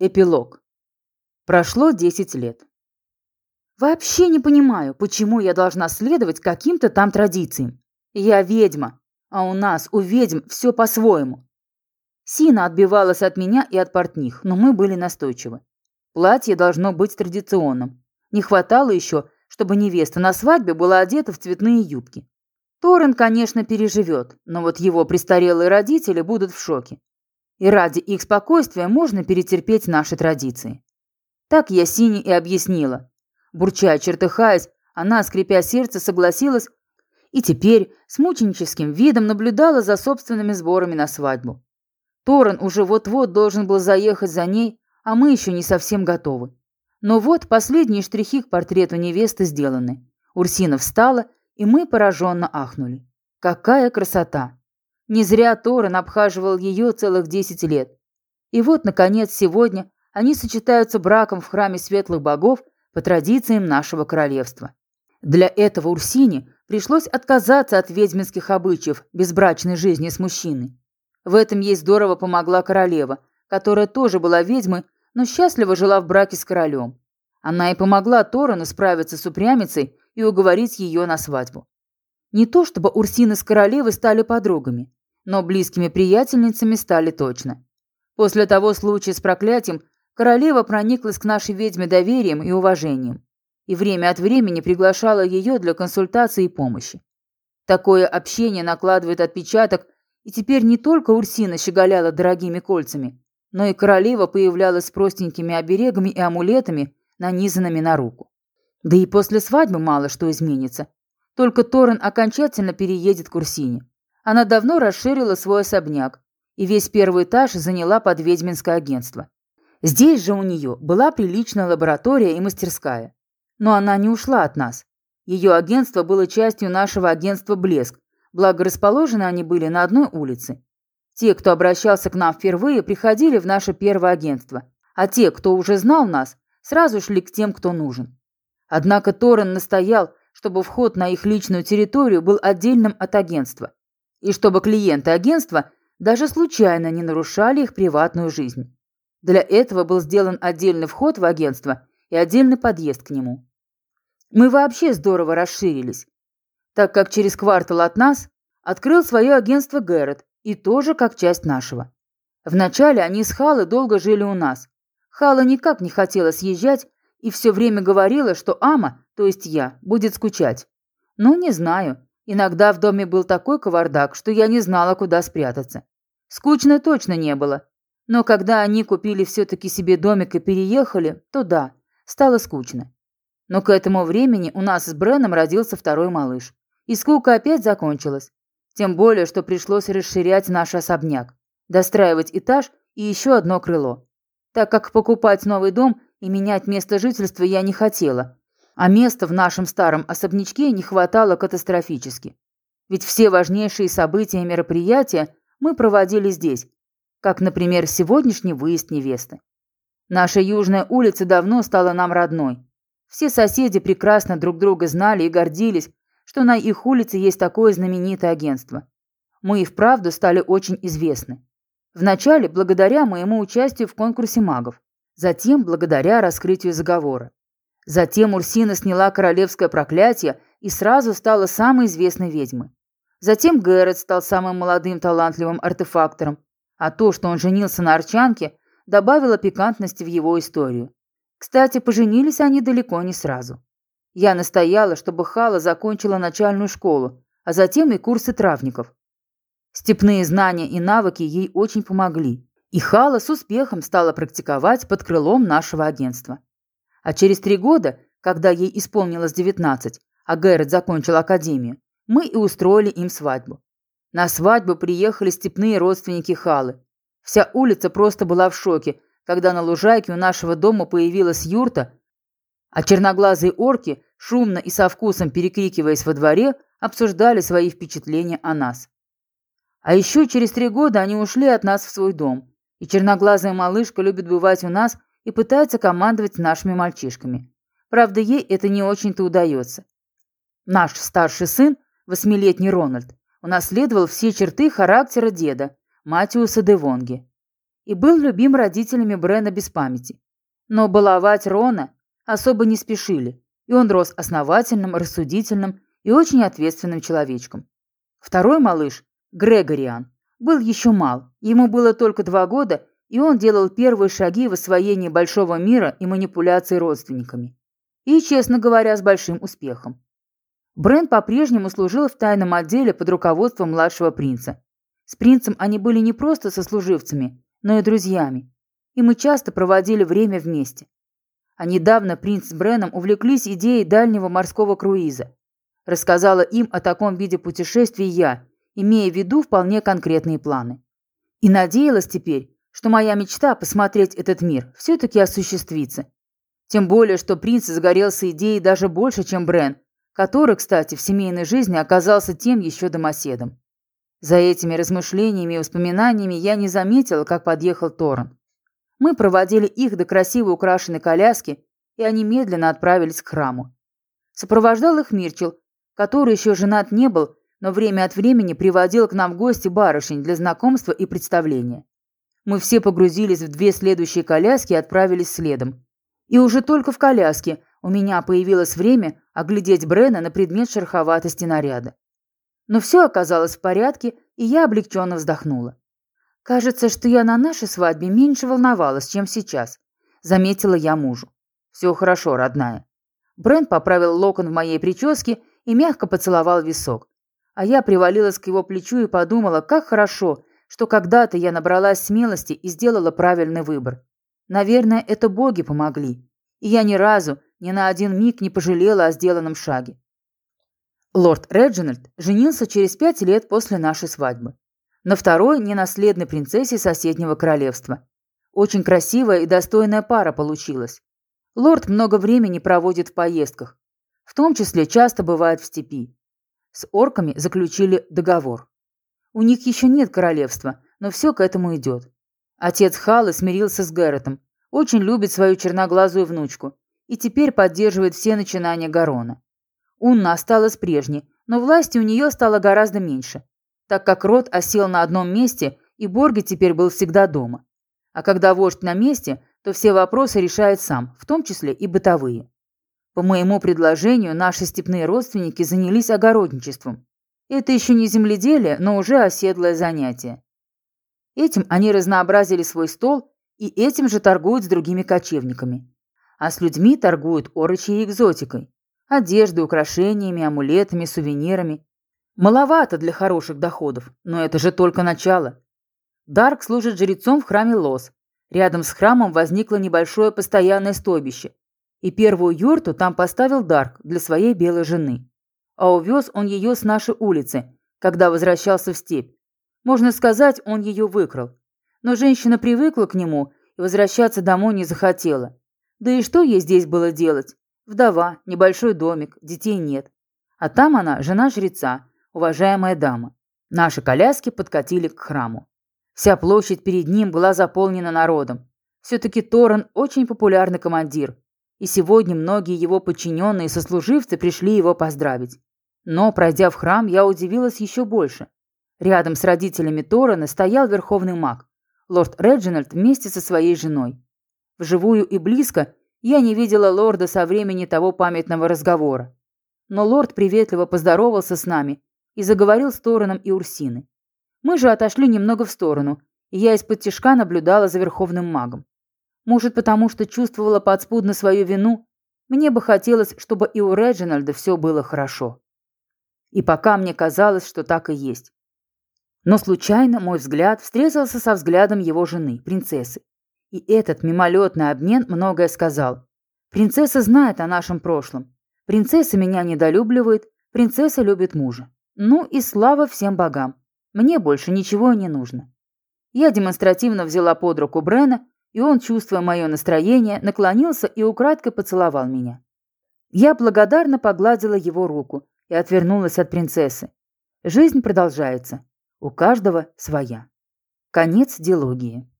Эпилог. Прошло 10 лет. Вообще не понимаю, почему я должна следовать каким-то там традициям. Я ведьма, а у нас, у ведьм, все по-своему. Сина отбивалась от меня и от портних, но мы были настойчивы. Платье должно быть традиционным. Не хватало еще, чтобы невеста на свадьбе была одета в цветные юбки. Торрен, конечно, переживет, но вот его престарелые родители будут в шоке. И ради их спокойствия можно перетерпеть наши традиции. Так я Сине и объяснила. Бурча, чертыхаясь, она, скрипя сердце, согласилась и теперь с мученическим видом наблюдала за собственными сборами на свадьбу. Торрен уже вот-вот должен был заехать за ней, а мы еще не совсем готовы. Но вот последние штрихи к портрету невесты сделаны. Урсина встала, и мы пораженно ахнули. Какая красота! Не зря Торрен обхаживал ее целых десять лет. И вот, наконец, сегодня они сочетаются браком в храме светлых богов по традициям нашего королевства. Для этого Урсине пришлось отказаться от ведьминских обычаев безбрачной жизни с мужчиной. В этом ей здорово помогла королева, которая тоже была ведьмой, но счастливо жила в браке с королем. Она и помогла Торану справиться с упрямицей и уговорить ее на свадьбу. Не то чтобы Урсина с королевой стали подругами, но близкими приятельницами стали точно. После того случая с проклятием королева прониклась к нашей ведьме доверием и уважением, и время от времени приглашала ее для консультации и помощи. Такое общение накладывает отпечаток, и теперь не только Урсина щеголяла дорогими кольцами, но и королева появлялась с простенькими оберегами и амулетами, нанизанными на руку. Да и после свадьбы мало что изменится. Только Торрен окончательно переедет к Урсине. Она давно расширила свой особняк, и весь первый этаж заняла под ведьминское агентство. Здесь же у нее была приличная лаборатория и мастерская. Но она не ушла от нас. Ее агентство было частью нашего агентства «Блеск», благо расположены они были на одной улице. Те, кто обращался к нам впервые, приходили в наше первое агентство, а те, кто уже знал нас, сразу шли к тем, кто нужен. Однако Торрен настоял, чтобы вход на их личную территорию был отдельным от агентства и чтобы клиенты агентства даже случайно не нарушали их приватную жизнь. Для этого был сделан отдельный вход в агентство и отдельный подъезд к нему. Мы вообще здорово расширились, так как через квартал от нас открыл свое агентство Гэррет и тоже как часть нашего. Вначале они с Халой долго жили у нас. Хала никак не хотела съезжать и все время говорила, что Ама, то есть я, будет скучать. Ну, не знаю, Иногда в доме был такой кавардак, что я не знала, куда спрятаться. Скучно точно не было. Но когда они купили все-таки себе домик и переехали, то да, стало скучно. Но к этому времени у нас с Бреном родился второй малыш. И скука опять закончилась. Тем более, что пришлось расширять наш особняк, достраивать этаж и еще одно крыло. Так как покупать новый дом и менять место жительства я не хотела, а места в нашем старом особнячке не хватало катастрофически. Ведь все важнейшие события и мероприятия мы проводили здесь, как, например, сегодняшний выезд невесты. Наша южная улица давно стала нам родной. Все соседи прекрасно друг друга знали и гордились, что на их улице есть такое знаменитое агентство. Мы и вправду стали очень известны. Вначале благодаря моему участию в конкурсе магов, затем благодаря раскрытию заговора. Затем Урсина сняла королевское проклятие и сразу стала самой известной ведьмой. Затем Гэррет стал самым молодым талантливым артефактором, а то, что он женился на Арчанке, добавило пикантности в его историю. Кстати, поженились они далеко не сразу. Я настояла, чтобы Хала закончила начальную школу, а затем и курсы травников. Степные знания и навыки ей очень помогли, и Хала с успехом стала практиковать под крылом нашего агентства. А через три года, когда ей исполнилось 19, а Гэррет закончил академию, мы и устроили им свадьбу. На свадьбу приехали степные родственники Халы. Вся улица просто была в шоке, когда на лужайке у нашего дома появилась юрта, а черноглазые орки, шумно и со вкусом перекрикиваясь во дворе, обсуждали свои впечатления о нас. А еще через три года они ушли от нас в свой дом, и черноглазая малышка любит бывать у нас и пытается командовать нашими мальчишками. Правда, ей это не очень-то удается. Наш старший сын, восьмилетний Рональд, унаследовал все черты характера деда, Матиуса де Вонги. и был любим родителями Брена без памяти. Но баловать Рона особо не спешили, и он рос основательным, рассудительным и очень ответственным человечком. Второй малыш, Грегориан, был еще мал, ему было только два года, и он делал первые шаги в освоении большого мира и манипуляции родственниками. И, честно говоря, с большим успехом. Брент по-прежнему служил в тайном отделе под руководством младшего принца. С принцем они были не просто сослуживцами, но и друзьями. И мы часто проводили время вместе. А недавно принц с Бреном увлеклись идеей дальнего морского круиза. Рассказала им о таком виде путешествий я, имея в виду вполне конкретные планы. И надеялась теперь, что моя мечта посмотреть этот мир все-таки осуществится. Тем более, что принц загорелся идеей даже больше, чем Брен, который, кстати, в семейной жизни оказался тем еще домоседом. За этими размышлениями и воспоминаниями я не заметила, как подъехал Торрен. Мы проводили их до красиво украшенной коляски, и они медленно отправились к храму. Сопровождал их Мирчел, который еще женат не был, но время от времени приводил к нам в гости барышень для знакомства и представления. Мы все погрузились в две следующие коляски и отправились следом. И уже только в коляске у меня появилось время оглядеть Брена на предмет шероховатости наряда. Но все оказалось в порядке, и я облегченно вздохнула. «Кажется, что я на нашей свадьбе меньше волновалась, чем сейчас», — заметила я мужу. «Все хорошо, родная». Брент поправил локон в моей прическе и мягко поцеловал висок. А я привалилась к его плечу и подумала, как хорошо, что когда-то я набралась смелости и сделала правильный выбор. Наверное, это боги помогли. И я ни разу, ни на один миг не пожалела о сделанном шаге. Лорд Реджинальд женился через пять лет после нашей свадьбы. На второй ненаследной принцессе соседнего королевства. Очень красивая и достойная пара получилась. Лорд много времени проводит в поездках. В том числе часто бывает в степи. С орками заключили договор. У них еще нет королевства, но все к этому идет. Отец Халы смирился с Гэротом, очень любит свою черноглазую внучку и теперь поддерживает все начинания Гарона. Унна осталась прежней, но власти у нее стало гораздо меньше, так как род осел на одном месте, и Борги теперь был всегда дома. А когда вождь на месте, то все вопросы решает сам, в том числе и бытовые. По моему предложению, наши степные родственники занялись огородничеством. Это еще не земледелие, но уже оседлое занятие. Этим они разнообразили свой стол и этим же торгуют с другими кочевниками. А с людьми торгуют орочей и экзотикой. Одеждой, украшениями, амулетами, сувенирами. Маловато для хороших доходов, но это же только начало. Дарк служит жрецом в храме Лос. Рядом с храмом возникло небольшое постоянное стойбище. И первую юрту там поставил Дарк для своей белой жены. А увез он ее с нашей улицы, когда возвращался в степь. Можно сказать, он ее выкрал. Но женщина привыкла к нему и возвращаться домой не захотела. Да и что ей здесь было делать? Вдова, небольшой домик, детей нет. А там она жена жреца, уважаемая дама. Наши коляски подкатили к храму. Вся площадь перед ним была заполнена народом. Все-таки Торрен очень популярный командир, и сегодня многие его подчиненные и сослуживцы пришли его поздравить. Но, пройдя в храм, я удивилась еще больше. Рядом с родителями Торрена стоял верховный маг, лорд Реджинальд вместе со своей женой. Вживую и близко я не видела лорда со времени того памятного разговора. Но лорд приветливо поздоровался с нами и заговорил с Тораном и Урсиной. Мы же отошли немного в сторону, и я из-под тишка наблюдала за верховным магом. Может, потому что чувствовала подспудно свою вину, мне бы хотелось, чтобы и у Реджинальда все было хорошо. И пока мне казалось, что так и есть. Но случайно мой взгляд встретился со взглядом его жены, принцессы. И этот мимолетный обмен многое сказал. Принцесса знает о нашем прошлом. Принцесса меня недолюбливает, принцесса любит мужа. Ну и слава всем богам. Мне больше ничего не нужно. Я демонстративно взяла под руку Брена, и он, чувствуя мое настроение, наклонился и украдкой поцеловал меня. Я благодарно погладила его руку и отвернулась от принцессы. Жизнь продолжается. У каждого своя. Конец диалогии.